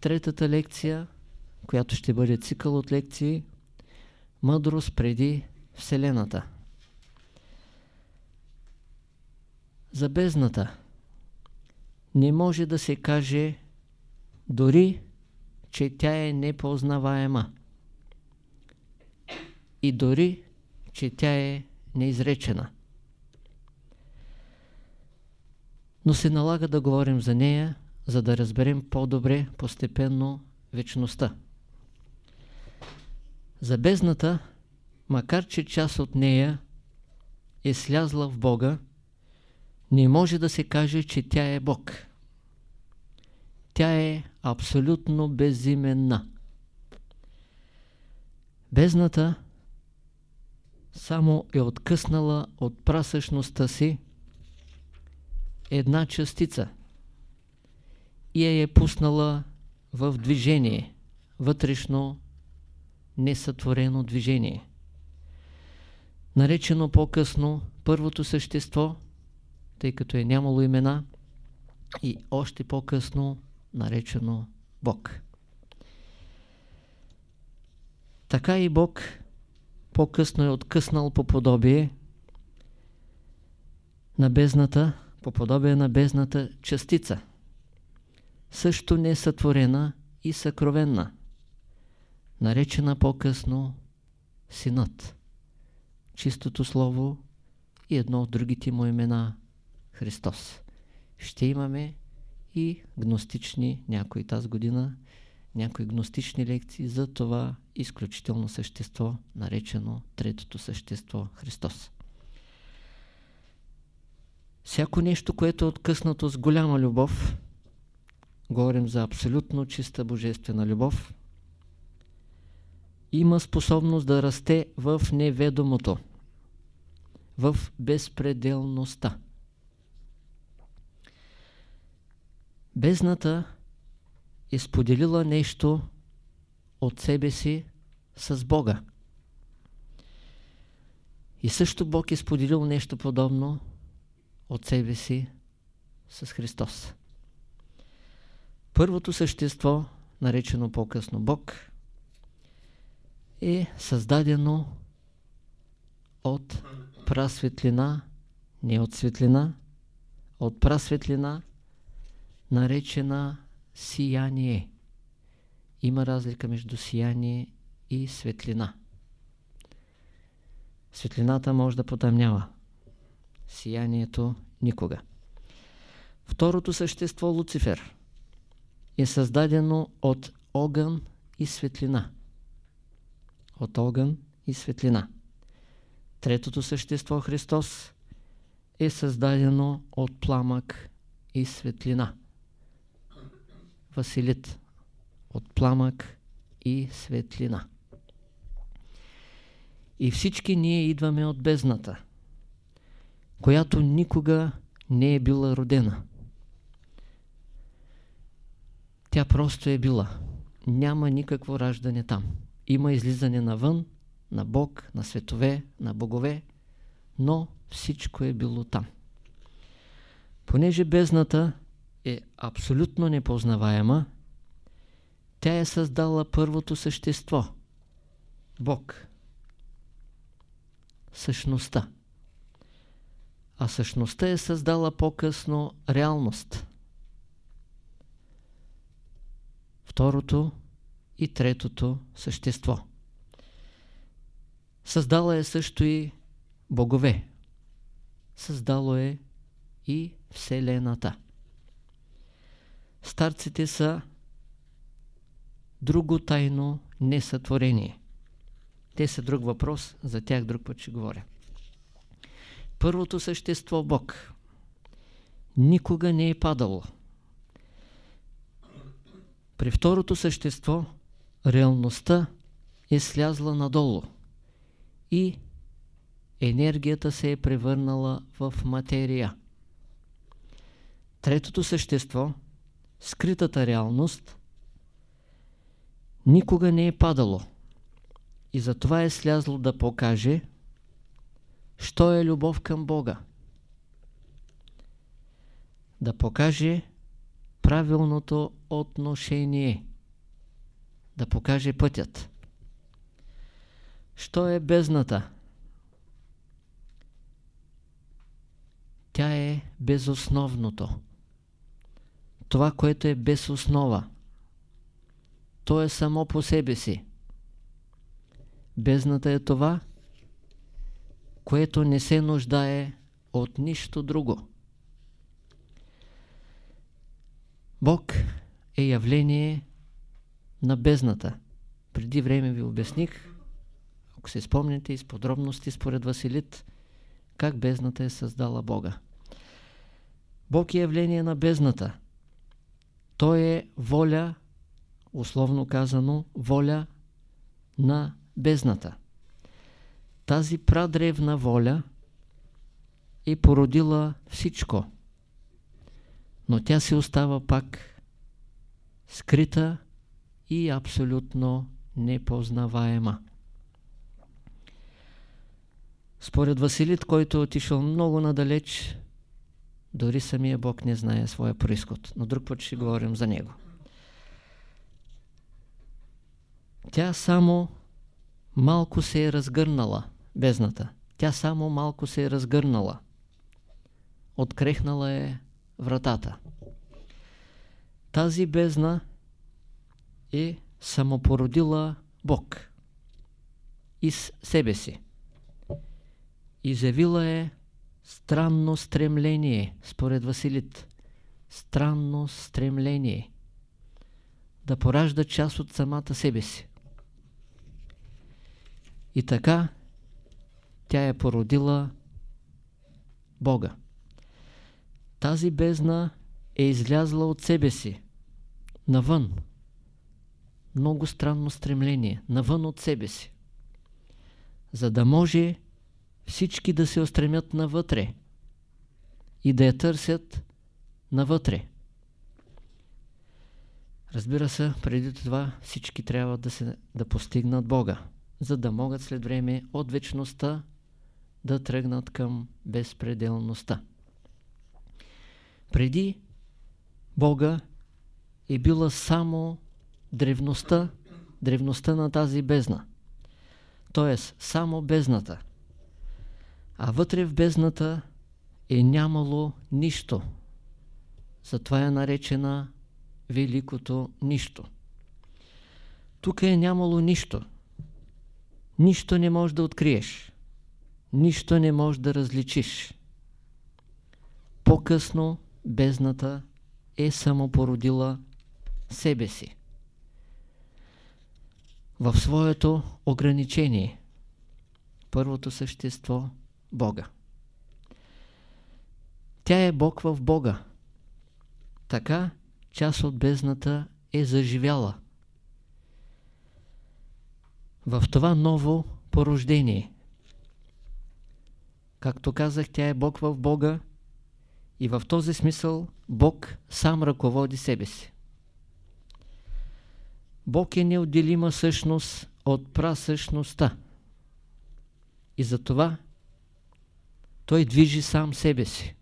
третата лекция, която ще бъде цикъл от лекции Мъдрост преди Вселената. За бездната не може да се каже дори, че тя е непознаваема и дори, че тя е неизречена. Но се налага да говорим за нея, за да разберем по-добре постепенно вечността. За бездната, макар че част от нея е слязла в Бога, не може да се каже, че тя е Бог. Тя е абсолютно безименна. Бездната само е откъснала от прасъщността си една частица и я е пуснала в движение, вътрешно несътворено движение. Наречено по-късно първото същество, тъй като е нямало имена, и още по-късно наречено Бог. Така и Бог по-късно е откъснал по подобие на бездната, по подобие на бездната частица, също несътворена и съкровенна, наречена по-късно Синът, чистото слово и едно от другите му имена Христос. Ще имаме и гностични, някои тази година, някои гностични лекции за това изключително същество, наречено третото същество Христос. Всяко нещо, което е откъснато с голяма любов, говорим за абсолютно чиста божествена любов, има способност да расте в неведомото, в безпределността. Бездната е споделила нещо от себе си с Бога. И също Бог е споделил нещо подобно от себе си с Христос. Първото същество, наречено по-късно Бог, е създадено от прасветлина, не от светлина, от прасветлина, наречена сияние. Има разлика между сияние и светлина. Светлината може да потъмнява. Сиянието никога. Второто същество, Луцифер, е създадено от огън и светлина. От огън и светлина. Третото същество, Христос, е създадено от пламък и светлина. Василит от пламък и светлина. И всички ние идваме от бездната, която никога не е била родена. Тя просто е била. Няма никакво раждане там. Има излизане навън, на Бог, на светове, на богове, но всичко е било там. Понеже бездната е абсолютно непознаваема, тя е създала първото същество – Бог. Същността. А същността е създала по-късно реалност. Второто и третото същество. Създала е също и богове. Създало е и Вселената. Старците са друго тайно несътворение. Те са друг въпрос, за тях друг път ще говоря. Първото същество Бог никога не е падало. При второто същество реалността е слязла надолу и енергията се е превърнала в материя. Третото същество, скритата реалност, никога не е падало и затова е слязло да покаже, що е любов към Бога. Да покаже правилното отношение, да покаже пътят. Що е бездната? Тя е безосновното. Това, което е без основа. То е само по себе си. Бездната е това, което не се нуждае от нищо друго. Бог е явление на бездната. Преди време ви обясних, ако се спомняте из подробности според Василит, как бездната е създала Бога. Бог е явление на бездната. Той е воля, условно казано, воля на бездната. Тази прадревна воля е породила всичко, но тя се остава пак скрита и абсолютно непознаваема. Според Василит, който е отишъл много надалеч, дори самия Бог не знае своя происход. Но друг път ще говорим за него. Тя само малко се е разгърнала, бездната. Тя само малко се е разгърнала. Открехнала е вратата. Тази бездна е самопородила Бог из себе си. Изявила е странно стремление, според Василит. Странно стремление да поражда част от самата себе си. И така тя е породила Бога. Тази бездна е излязла от себе си, навън. Много странно стремление, навън от себе си. За да може всички да се устремят навътре и да я търсят навътре. Разбира се, преди това всички трябва да, се, да постигнат Бога, за да могат след време от вечността да тръгнат към безпределността. Преди Бога е била само древността, древността на тази бездна. Тоест, само бездната. А вътре в бездната е нямало нищо. Затова е наречена Великото Нищо. Тук е нямало нищо. Нищо не можеш да откриеш. Нищо не можеш да различиш. По-късно бездната е самопородила себе си. В своето ограничение. Първото същество Бога. Тя е Бог в Бога. Така част от бездната е заживяла. В това ново порождение. Както казах, тя е Бог в Бога и в този смисъл Бог сам ръководи себе си. Бог е неотделима същност от прасъщността. И затова той движи сам себе си.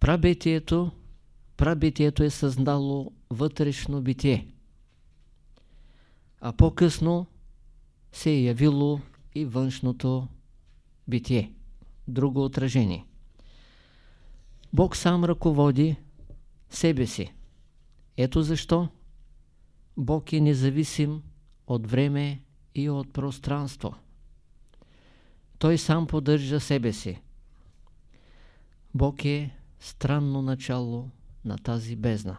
Прабитието, прабитието е създало вътрешно битие, а по-късно се е явило и външното битие, друго отражение. Бог сам ръководи себе си. Ето защо Бог е независим от време и от пространство. Той сам поддържа себе си. Бог е странно начало на тази бездна.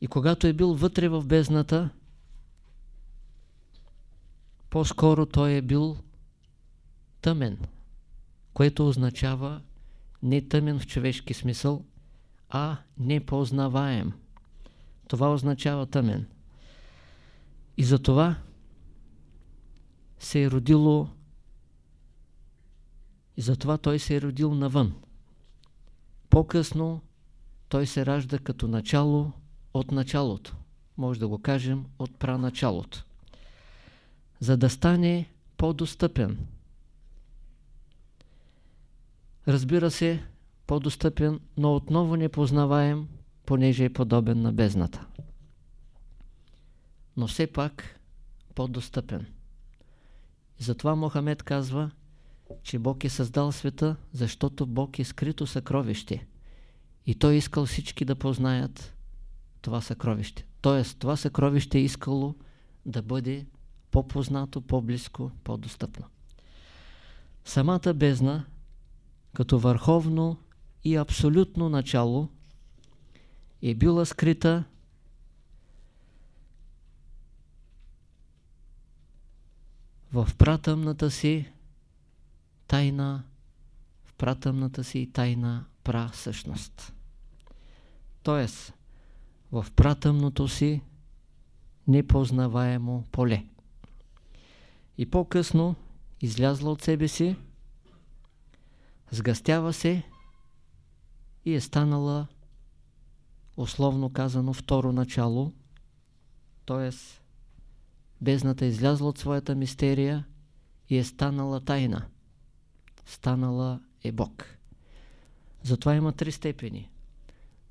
И когато е бил вътре в бездната, по-скоро той е бил тъмен, което означава не тъмен в човешки смисъл, а непознаваем. Това означава тъмен. И затова се е родило и затова той се е родил навън. По-късно той се ражда като начало от началото. Може да го кажем от праначалото. За да стане по-достъпен. Разбира се, по-достъпен, но отново непознаваем, понеже е подобен на бездната. Но все пак по-достъпен. Затова Мохамед казва, че Бог е създал света, защото Бог е скрито съкровище. И Той искал всички да познаят това съкровище. Тоест, това съкровище е искало да бъде по-познато, по-близко, по-достъпно. Самата бездна, като върховно и абсолютно начало, е била скрита в пратъмната си тайна, в пратъмната си тайна пра същност. Тоест, в пратъмното си непознаваемо поле. И по-късно излязла от себе си, сгъстява се и е станала, условно казано, второ начало, т.е. бездната е излязла от своята мистерия и е станала тайна. Станала е Бог. Затова има три степени.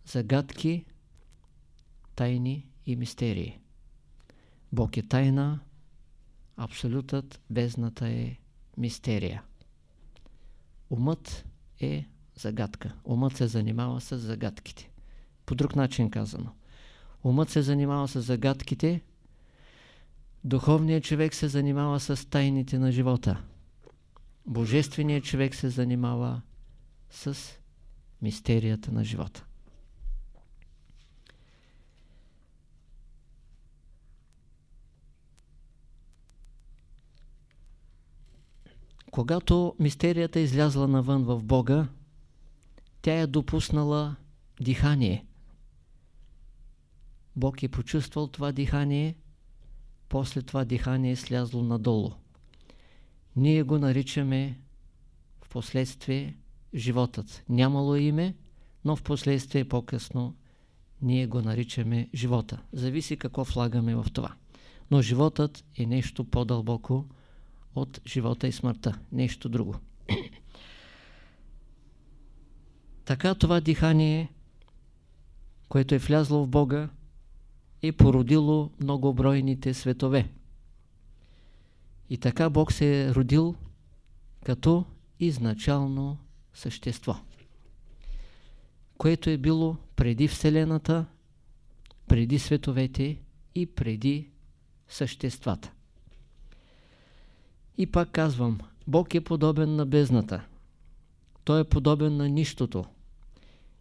Загадки, тайни и мистерии. Бог е тайна, абсолютът, бездната е мистерия. Умът е загадка. Умът се занимава с загадките. По друг начин казано. Умът се занимава с загадките, духовният човек се занимава с тайните на живота. Божественият човек се занимава с мистерията на живота. Когато мистерията е излязла навън в Бога, тя е допуснала дихание. Бог е почувствал това дихание, после това дихание е слязло надолу. Ние го наричаме в последствие животът. Нямало име, но в последствие по-късно ние го наричаме живота. Зависи какво влагаме в това. Но животът е нещо по-дълбоко, от живота и смъртта. Нещо друго. така това дихание, което е влязло в Бога, е породило многобройните светове. И така Бог се е родил като изначално същество, което е било преди Вселената, преди световете и преди съществата. И пак казвам, Бог е подобен на бездната. Той е подобен на нищото.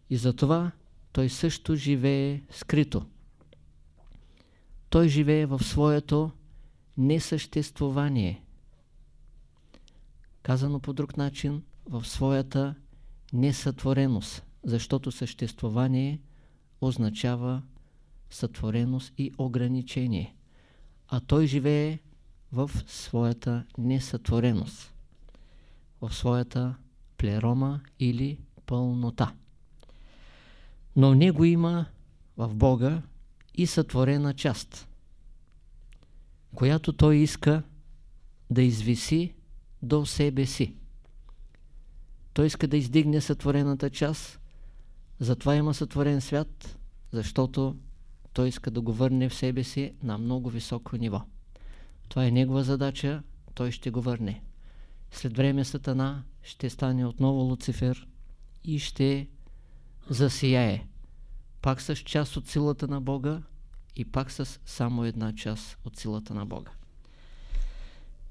И затова той също живее скрито. Той живее в своето несъществувание. Казано по друг начин, в своята несътвореност, защото съществувание означава сътвореност и ограничение. А той живее в своята несътвореност, в своята плерома или пълнота. Но него има в Бога и сътворена част, която той иска да извиси до себе си. Той иска да издигне сътворената част, затова има сътворен свят, защото той иска да го върне в себе си на много високо ниво. Това е негова задача, той ще го върне. След време Сатана ще стане отново Луцифер и ще засияе. Пак с част от силата на Бога и пак с само една част от силата на Бога.